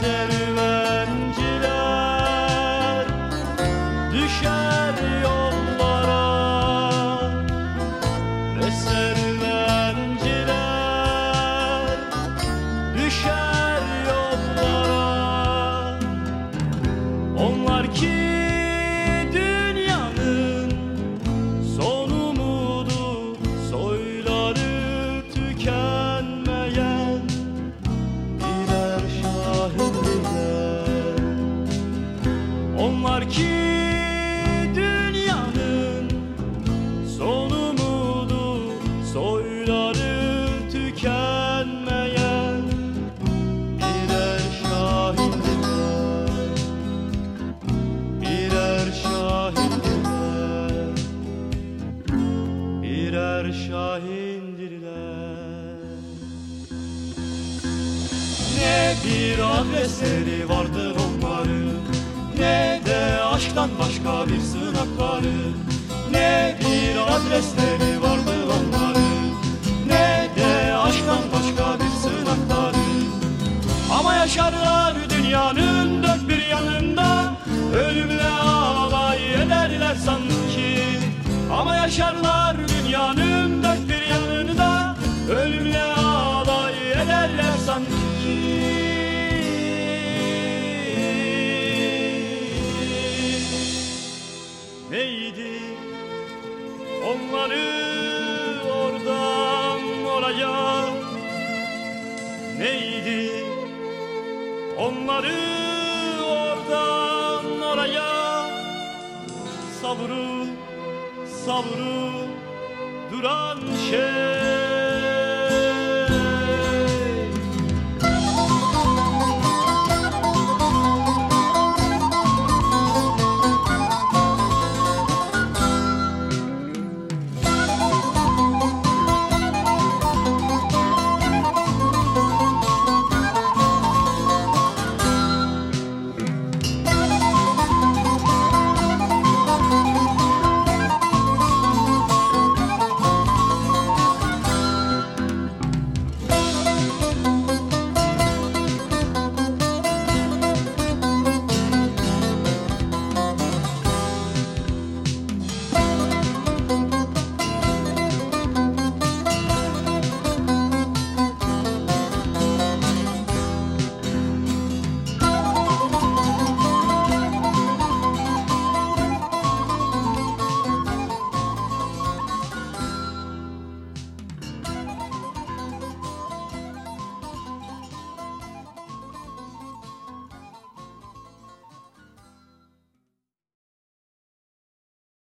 serüvenciler düşer yollara. Ve serüvenciler düşer yollara. Onlar ki Onlar ki dünyanın son umudu soyları tükenmeyen birer şahindiler. Birer şahindiler Birer şahindirler. Ne bir adresleri vardır Ne de aşktan başka bir sınakları Ne bir adresleri vardır onların Ne de aşktan başka bir sınakları ama yaşarlar dünyanın dört bir yanında. Ölümle alay ederler sanki. Ama yaşarlar dünyanın onları oradan oraya. Neydi? Onları oradan oraya. Savrulup savrulup duran şey